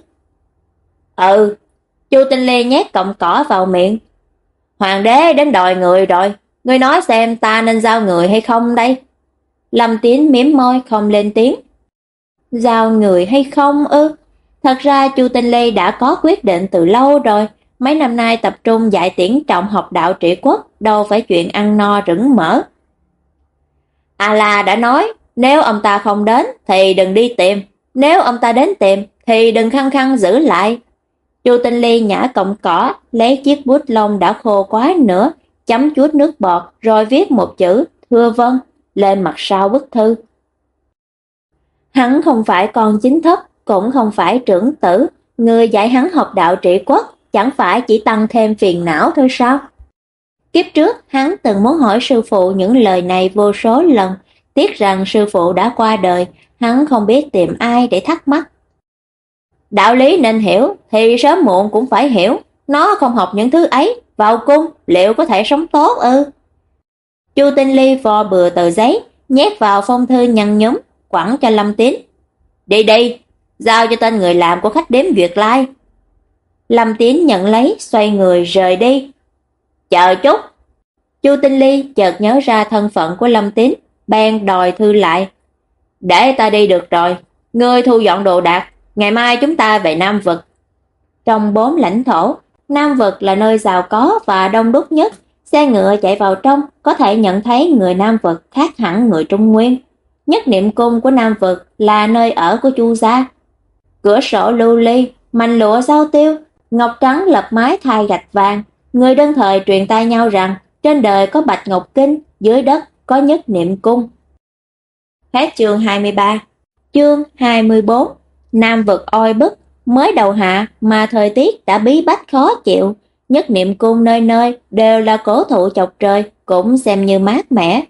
Ừ, Chu Tinh Ly nhét cọng cỏ vào miệng. Hoàng đế đến đòi người rồi, ngươi nói xem ta nên giao người hay không đây? Lâm Tiến miếm môi không lên tiếng. Giao người hay không ư? Thật ra Chu Tinh Ly đã có quyết định từ lâu rồi, mấy năm nay tập trung dạy tiễn trọng học đạo trị quốc, đâu phải chuyện ăn no rửng mỡ. A La đã nói, nếu ông ta không đến thì đừng đi tìm, nếu ông ta đến tìm thì đừng khăng khăng giữ lại. Chu Tinh Ly nhả cọng cỏ, lấy chiếc bút lông đã khô quá nữa, chấm chút nước bọt rồi viết một chữ thưa vân lên mặt sau bức thư. Hắn không phải con chính thức, cũng không phải trưởng tử, người dạy hắn học đạo trị quốc, chẳng phải chỉ tăng thêm phiền não thôi sao? Kiếp trước, hắn từng muốn hỏi sư phụ những lời này vô số lần, tiếc rằng sư phụ đã qua đời, hắn không biết tìm ai để thắc mắc. Đạo lý nên hiểu, thì sớm muộn cũng phải hiểu, nó không học những thứ ấy, vào cung liệu có thể sống tốt ư? Chu Tinh Ly vò bừa tờ giấy, nhét vào phong thư nhăn nhúm, quẳng cho Lâm Tín. Đi đi, giao cho tên người làm của khách đếm duyệt lai. Lâm Tín nhận lấy, xoay người rời đi. Chờ chút. Chu Tinh Ly chợt nhớ ra thân phận của Lâm Tín, bèn đòi thư lại. Để ta đi được rồi, ngươi thu dọn đồ đạc, ngày mai chúng ta về Nam Vực. Trong bốn lãnh thổ, Nam Vực là nơi giàu có và đông đúc nhất, xe ngựa chạy vào trong có thể nhận thấy người Nam Vực khác hẳn người Trung Nguyên. Nhất niệm cung của Nam Vực là nơi ở của Chu gia. Cửa sổ lưu ly, mành lụa giao tiêu, ngọc trắng lập mái thay gạch vàng. Người đơn thời truyền tai nhau rằng trên đời có bạch ngọc kinh, dưới đất có nhất niệm cung. Hết chương 23 Chương 24 Nam vực oi bức, mới đầu hạ mà thời tiết đã bí bách khó chịu, nhất niệm cung nơi nơi đều là cổ thụ chọc trời, cũng xem như mát mẻ.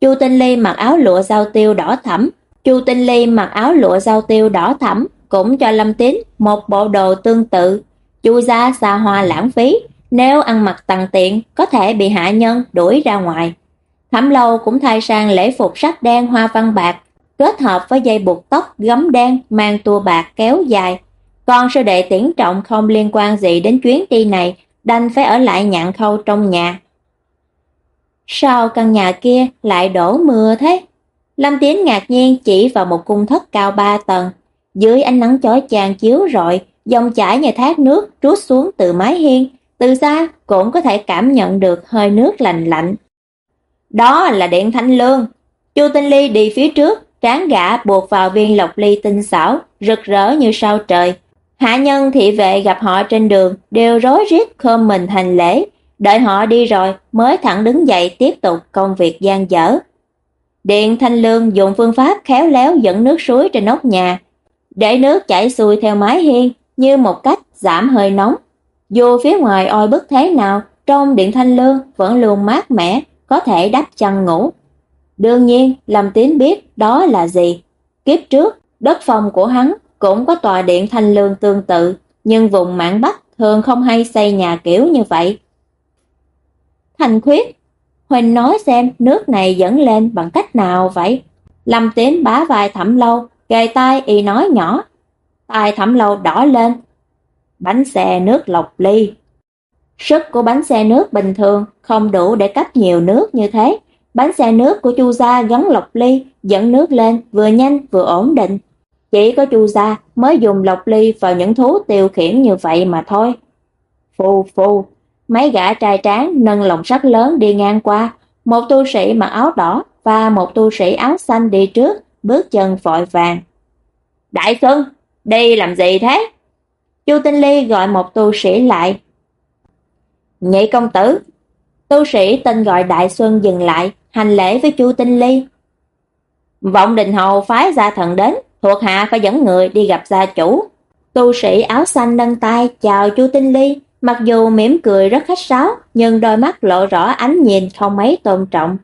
Chu Tinh Ly mặc áo lụa giao tiêu đỏ thẫm, Chu Tinh Ly mặc áo lụa giao tiêu đỏ thẫm, cũng cho Lâm Tín một bộ đồ tương tự. Chu gia xa hoa lãng phí, nếu ăn mặc tằn tiện có thể bị hạ nhân đuổi ra ngoài. Thẩm Lâu cũng thay sang lễ phục sắc đen hoa văn bạc, kết hợp với dây buộc tóc gấm đen mang tua bạc kéo dài. Còn sư đệ tiễn trọng không liên quan gì đến chuyến đi này, đành phải ở lại nhạn khâu trong nhà. Sao căn nhà kia lại đổ mưa thế? Lâm Tiến ngạc nhiên chỉ vào một cung thất cao ba tầng. Dưới ánh nắng chói chang chiếu rọi, dòng chảy như thác nước trút xuống từ mái hiên. Từ xa cũng có thể cảm nhận được hơi nước lạnh lạnh. Đó là điện thanh lương. Chu Tinh Ly đi phía trước, tráng gã buộc vào viên lộc ly tinh xảo, rực rỡ như sao trời. Hạ nhân thị vệ gặp họ trên đường đều rối rít khom mình hành lễ, đợi họ đi rồi mới thẳng đứng dậy tiếp tục công việc gian dở. Điện Thanh Lương dùng phương pháp khéo léo dẫn nước suối trên nóc nhà, để nước chảy xuôi theo mái hiên như một cách giảm hơi nóng. Dù phía ngoài oi bức thế nào, trong Điện Thanh Lương vẫn luôn mát mẻ, có thể đắp chăn ngủ. Đương nhiên, Lâm Tín biết đó là gì. Kiếp trước, đất phòng của hắn cũng có tòa điện Thanh Lương tương tự, nhưng vùng mạn Bắc thường không hay xây nhà kiểu như vậy. Thành khuyết, Huỳnh nói xem nước này dẫn lên bằng cách nào vậy? Lâm Tín bá vai thẩm lâu, kề tai y nói nhỏ. Tai thẩm lâu đỏ lên. Bánh xe nước lọc ly. Sức của bánh xe nước bình thường không đủ để cấp nhiều nước như thế. Bánh xe nước của chu gia gắn lọc ly, dẫn nước lên vừa nhanh vừa ổn định. Chỉ có chu gia mới dùng lọc ly vào những thú tiêu khiển như vậy mà thôi. Phù phù, mấy gã trai tráng nâng lồng sắt lớn đi ngang qua, một tu sĩ mặc áo đỏ và một tu sĩ áo xanh đi trước, bước chân vội vàng. Đại Xuân, đi làm gì thế? Chu Tinh Ly gọi một tu sĩ lại. Nhị công tử, tu sĩ tên gọi Đại Xuân dừng lại, hành lễ với Chu Tinh Ly. Vọng Đình Hầu phái gia thần đến, thuộc hạ phải dẫn người đi gặp gia chủ. Tu sĩ áo xanh nâng tay chào Chu Tinh Ly, mặc dù mỉm cười rất khách sáo, nhưng đôi mắt lộ rõ ánh nhìn không mấy tôn trọng.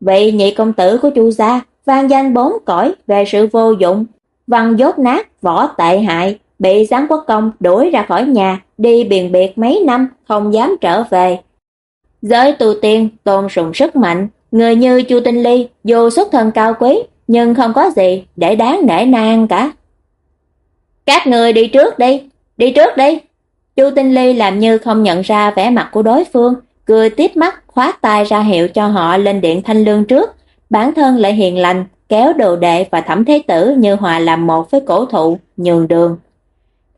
Vị nhị công tử của Chu gia, vang danh bốn cõi về sự vô dụng, văn dốt nát, võ tệ hại, bị giáng quốc công đuổi ra khỏi nhà, đi biền biệt mấy năm, không dám trở về. Giới tu tiên tôn sùng sức mạnh, người như Chu Tinh Ly dù xuất thân cao quý, nhưng không có gì để đáng nể nang cả. Các người đi trước đi, đi trước đi. Chu Tinh Ly làm như không nhận ra vẻ mặt của đối phương, cười tít mắt khoát tay ra hiệu cho họ lên điện thanh lương trước, bản thân lại hiền lành, kéo đồ đệ và thẩm thế tử như hòa làm một với cổ thụ, nhường đường.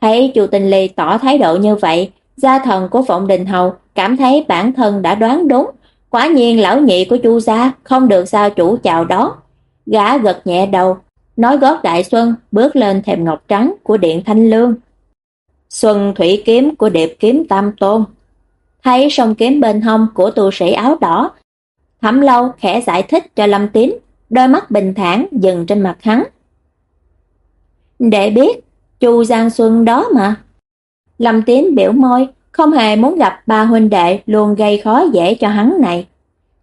Thấy Chu Tinh Ly tỏ thái độ như vậy, gia thần của Phộng Đình Hầu cảm thấy bản thân đã đoán đúng, quả nhiên lão nhị của Chu gia không được sao chủ chào đó. Gã gật nhẹ đầu, nói gót Đại Xuân bước lên thềm ngọc trắng của điện Thanh Lương. Xuân thủy kiếm của điệp kiếm tam tôn. Thấy sông kiếm bên hông của tu sĩ áo đỏ, Thẩm Lâu khẽ giải thích cho Lâm Tín, đôi mắt bình thản dừng trên mặt hắn. Để biết, Chu Giang Xuân đó mà. Lâm Tín biểu môi, không hề muốn gặp ba huynh đệ luôn gây khó dễ cho hắn này.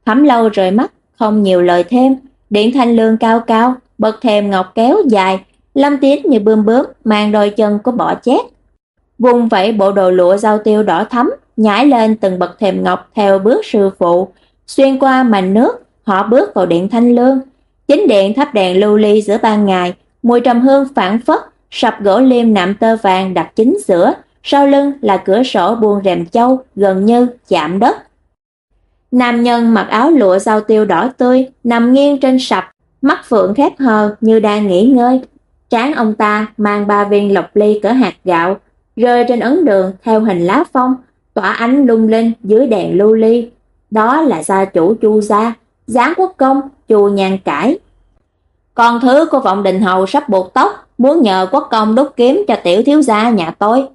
Thẩm Lâu rời mắt, không nhiều lời thêm, điện thanh lương cao cao, bật thềm ngọc kéo dài, Lâm Tín như bươm bướm mang đôi chân của bọ chét. Vùng vẫy bộ đồ lụa giao tiêu đỏ thắm, nhảy lên từng bậc thềm ngọc theo bước sư phụ, xuyên qua màn nước, họ bước vào điện thanh lương. Chính điện thắp đèn lưu ly giữa ban ngày, mùi trầm hương phản phất, sập gỗ liêm nạm tơ vàng đặt chính giữa, sau lưng là cửa sổ buông rèm châu gần như chạm đất. Nam nhân mặc áo lụa giao tiêu đỏ tươi, nằm nghiêng trên sập, mắt phượng khép hờ như đang nghỉ ngơi. Trán ông ta mang ba viên lọc ly cỡ hạt gạo, rơi trên ấn đường theo hình lá phong, tỏa ánh lung linh dưới đèn lưu ly. Đó là gia chủ Chu gia, giáng quốc công Chu Nhan Cải. Con thứ của vọng đình hầu sắp buộc tóc, muốn nhờ quốc công đúc kiếm cho tiểu thiếu gia nhà tôi.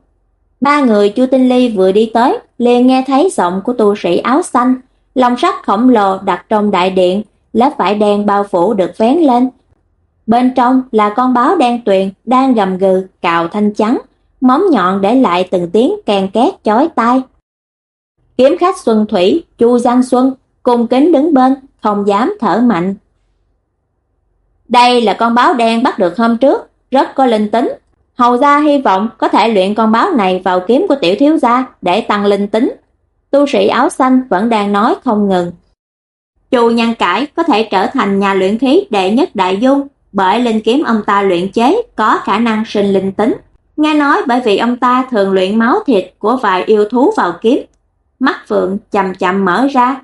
Ba người Chu Tinh Ly vừa đi tới, liền nghe thấy giọng của tu sĩ áo xanh, lòng sắt khổng lồ đặt trong đại điện, lớp vải đen bao phủ được vén lên. Bên trong là con báo đen tuyền đang gầm gừ cào thanh trắng, móng nhọn để lại từng tiếng kèn két chói tai. Kiếm khách Xuân Thủy, Chu Giang Xuân, cùng kính đứng bên, không dám thở mạnh. Đây là con báo đen bắt được hôm trước, rất có linh tính. Hầu gia hy vọng có thể luyện con báo này vào kiếm của tiểu thiếu gia để tăng linh tính. Tu sĩ áo xanh vẫn đang nói không ngừng. Chu Nhân Cải có thể trở thành nhà luyện khí đệ nhất đại dung, bởi linh kiếm ông ta luyện chế có khả năng sinh linh tính. Nghe nói bởi vì ông ta thường luyện máu thịt của vài yêu thú vào kiếm. Mắt Phượng chậm chậm mở ra.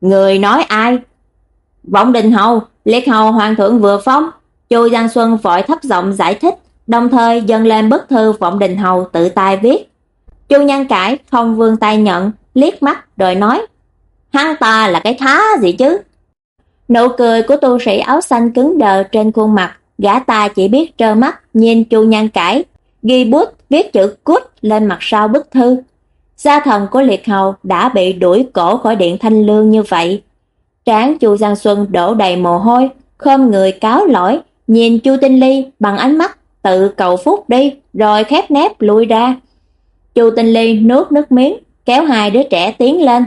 Người nói ai? Vọng Đình Hầu, Liệt Hầu Hoàng thượng vừa phóng Chu Giang Xuân vội thấp giọng giải thích, đồng thời dâng lên bức thư Vọng Đình Hầu tự tay viết. Chu Nhân Cải không vương tay nhận, liếc mắt rồi nói: "Hắn ta là cái thá gì chứ?" Nụ cười của tu sĩ áo xanh cứng đờ trên khuôn mặt, gã ta chỉ biết trơ mắt nhìn Chu nhân Cải, ghi bút viết chữ cút lên mặt sau bức thư. Gia thần của Liệt Hầu đã bị đuổi cổ khỏi điện Thanh Lương như vậy. Tráng Chu Giang Xuân đổ đầy mồ hôi, khom người cáo lỗi, nhìn Chu Tinh Ly bằng ánh mắt tự cầu phúc đi, rồi khép nép lui ra. Chu Tinh Ly nuốt nước miếng, kéo hai đứa trẻ tiến lên.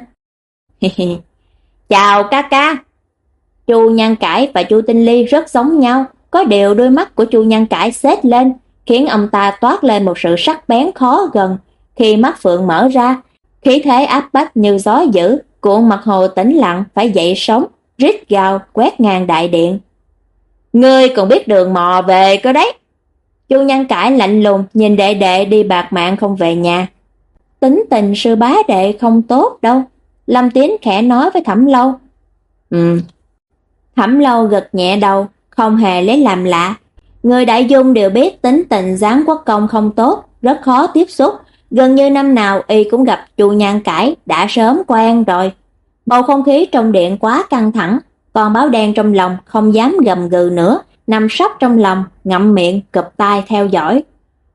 "Chào ca ca." Chu Nhan Cải và Chu Tinh Ly rất giống nhau, có điều đôi mắt của Chu Nhan Cải xếp lên, khiến ông ta toát lên một sự sắc bén khó gần. Khi mắt Phượng mở ra, khí thế áp bách như gió dữ, cuộn mặt hồ tĩnh lặng phải dậy sóng, rít gào quét ngang đại điện. Ngươi còn biết đường mò về cơ đấy. Chu Nhan Cải lạnh lùng nhìn đệ đệ đi bạc mạng không về nhà. Tính tình sư bá đệ không tốt đâu. Lâm Tiến khẽ nói với Thẩm Lâu. Ừ, Thẩm lâu gật nhẹ đầu, không hề lấy làm lạ. Người đại dung đều biết tính tình giáng quốc công không tốt, rất khó tiếp xúc. Gần như năm nào y cũng gặp chu nhan cải, đã sớm quen rồi. Bầu không khí trong điện quá căng thẳng, còn báo đen trong lòng không dám gầm gừ nữa, nằm sấp trong lòng, ngậm miệng, cụp tai theo dõi.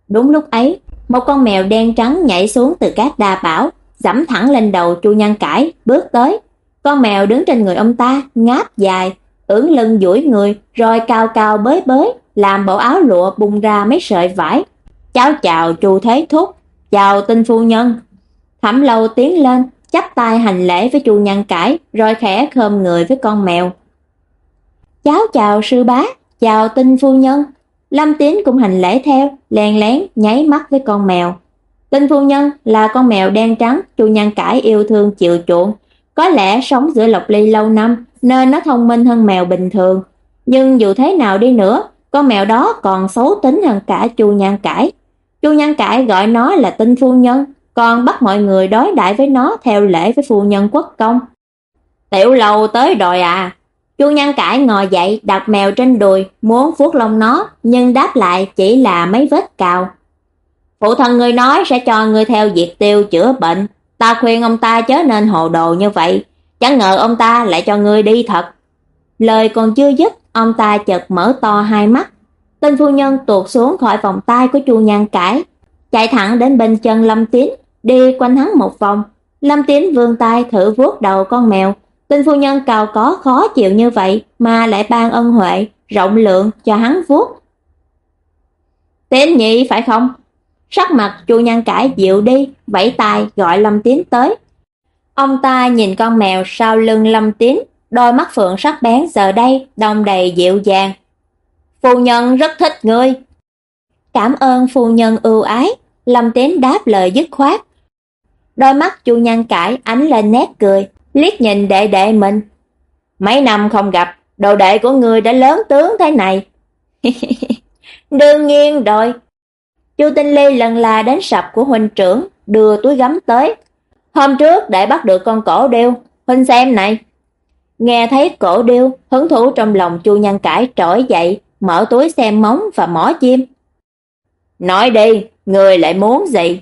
Đúng lúc ấy, một con mèo đen trắng nhảy xuống từ các đa bảo, dẫm thẳng lên đầu Chu Nhan Cải, bước tới. Con mèo đứng trên người ông ta, ngáp dài, ưỡn lưng duỗi người, rồi cao cao bới bới, làm bộ áo lụa bung ra mấy sợi vải. Cháu chào Chu Thế Thúc, chào tinh phu nhân. Thẩm Lâu tiến lên, chắp tay hành lễ với Chu Nhân Cải, rồi khẽ khom người với con mèo. Cháu chào sư bá, chào tinh phu nhân. Lâm Tiến cũng hành lễ theo, lèn lén nháy mắt với con mèo. Tinh phu nhân là con mèo đen trắng, Chu Nhân Cải yêu thương chịu chuộng, có lẽ sống giữa Lộc Ly lâu năm nên nó thông minh hơn mèo bình thường, nhưng dù thế nào đi nữa, con mèo đó còn xấu tính hơn cả Chu Nhan Cải. Chu nhân Cải gọi nó là tinh phu nhân, còn bắt mọi người đối đãi với nó theo lễ với phu nhân quốc công. Tiểu Lâu tới rồi à? Chu nhân Cải ngồi dậy, đặt mèo trên đùi, muốn vuốt lông nó, nhưng đáp lại chỉ là mấy vết cào. Phụ thân người nói sẽ cho người theo diệt tiêu chữa bệnh, ta khuyên ông ta chớ nên hồ đồ như vậy, chẳng ngờ ông ta lại cho ngươi đi thật. Lời còn chưa dứt, ông ta chợt mở to hai mắt. Tên phu nhân tuột xuống khỏi vòng tay của Chu Nhan Cải, chạy thẳng đến bên chân Lâm Tín, đi quanh hắn một vòng. Lâm Tín vươn tay thử vuốt đầu con mèo. Tên phu nhân cào có khó chịu như vậy mà lại ban ân huệ, rộng lượng cho hắn vuốt. Tín nhị phải không? Sắc mặt Chu Nhan Cải dịu đi, vẫy tay gọi Lâm Tín tới. Ông ta nhìn con mèo sau lưng Lâm Tín, đôi mắt phượng sắc bén giờ đây đông đầy dịu dàng. Phu nhân rất thích ngươi. Cảm ơn phu nhân ưu ái, Lâm Tín đáp lời dứt khoát. Đôi mắt Chu Nhan Cải ánh lên nét cười, liếc nhìn đệ đệ mình. Mấy năm không gặp, đồ đệ của ngươi đã lớn tướng thế này. Đương nhiên rồi. Chu Tinh Ly lần là đến sập của huynh trưởng, đưa túi gấm tới, Hôm trước để bắt được con cổ điêu, huynh xem này. Nghe thấy cổ điêu, hứng thú trong lòng Chu Nhân Cải trỗi dậy, mở túi xem móng và mỏ chim. Nói đi, người lại muốn gì?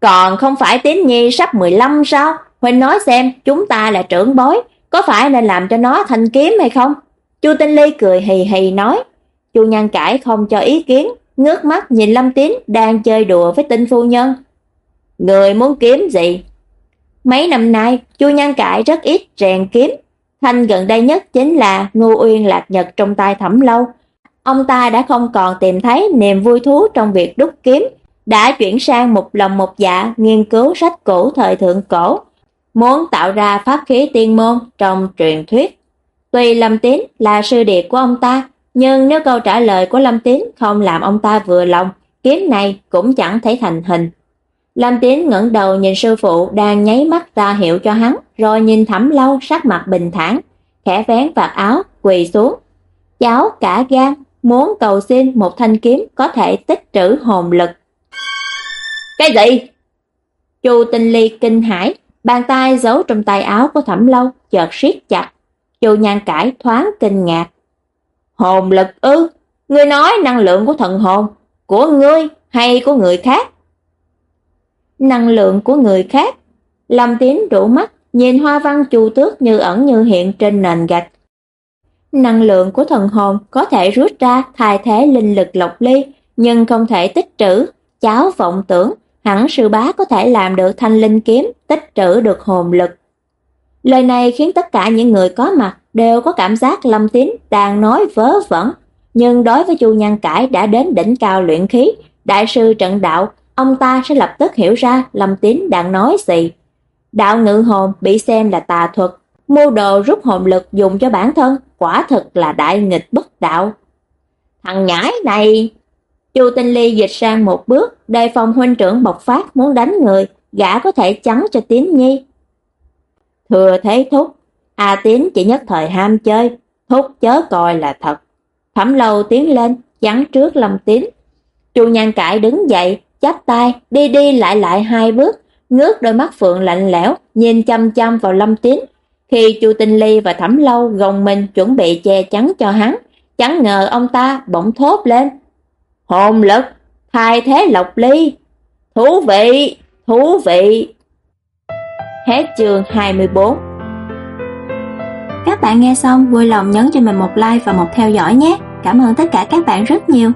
Còn không phải Tín Nhi sắp 15 sao? Huynh nói xem, chúng ta là trưởng bối, có phải nên làm cho nó thanh kiếm hay không? Chu Tinh Ly cười hì hì nói. Chu Nhan Cải không cho ý kiến, ngước mắt nhìn Lâm Tín đang chơi đùa với tinh phu nhân, Người muốn kiếm gì? Mấy năm nay, Chu Nhan Cải rất ít rèn kiếm. Thanh gần đây nhất chính là Ngô Uyên lạc nhật trong tay thẩm lâu. Ông ta đã không còn tìm thấy niềm vui thú trong việc đúc kiếm, đã chuyển sang một lòng một dạ nghiên cứu sách cổ thời thượng cổ, muốn tạo ra pháp khí tiên môn trong truyền thuyết. Tuy Lâm Tín là sư điệt của ông ta, nhưng nếu câu trả lời của Lâm Tín không làm ông ta vừa lòng, kiếm này cũng chẳng thể thành hình. Lam Tín ngẩng đầu nhìn sư phụ đang nháy mắt ra hiệu cho hắn, rồi nhìn Thẩm Lâu sắc mặt bình thản, khẽ vén vạt áo, quỳ xuống. Cháu cả gan muốn cầu xin một thanh kiếm có thể tích trữ hồn lực. Cái gì? Chu Tinh Ly kinh hãi, bàn tay giấu trong tay áo của Thẩm Lâu chợt siết chặt. Chu Nhan Cải thoáng kinh ngạc. Hồn lực ư? Ngươi nói năng lượng của thần hồn, của ngươi hay của người khác? Năng lượng của người khác. Lâm Tín đủ mắt, nhìn hoa văn chu tước như ẩn như hiện trên nền gạch. Năng lượng của thần hồn có thể rút ra thay thế linh lực lộc ly, nhưng không thể tích trữ. Cháu vọng tưởng, hẳn sư bá có thể làm được thanh linh kiếm, tích trữ được hồn lực. Lời này khiến tất cả những người có mặt đều có cảm giác Lâm Tín đang nói vớ vẩn, nhưng đối với Chu Nhân Cải đã đến đỉnh cao luyện khí, đại sư trận đạo, ông ta sẽ lập tức hiểu ra Lâm Tín đang nói gì. Đạo ngự hồn bị xem là tà thuật, mua đồ rút hồn lực dùng cho bản thân, quả thực là đại nghịch bất đạo. Thằng nhãi này, Chu Tinh Ly dịch sang một bước, đề phòng huynh trưởng bộc phát muốn đánh người, gã có thể chắn cho Tín Nhi. Thừa thế thúc, A Tín chỉ nhất thời ham chơi, thúc chớ coi là thật. Thẩm Lâu tiến lên, chắn trước Lâm Tín. Chu Nhan Cải đứng dậy, chắp tay, đi đi lại lại hai bước, ngước đôi mắt phượng lạnh lẽo, nhìn chăm chăm vào Lâm Tín. Khi Chu Tinh Ly và Thẩm Lâu gồng mình chuẩn bị che chắn cho hắn, chẳng ngờ ông ta bỗng thốt lên. Hồn lực, thay thế Lộc Ly. Thú vị, thú vị. Hết chương 24 Các bạn nghe xong vui lòng nhấn cho mình một like và một theo dõi nhé. Cảm ơn tất cả các bạn rất nhiều.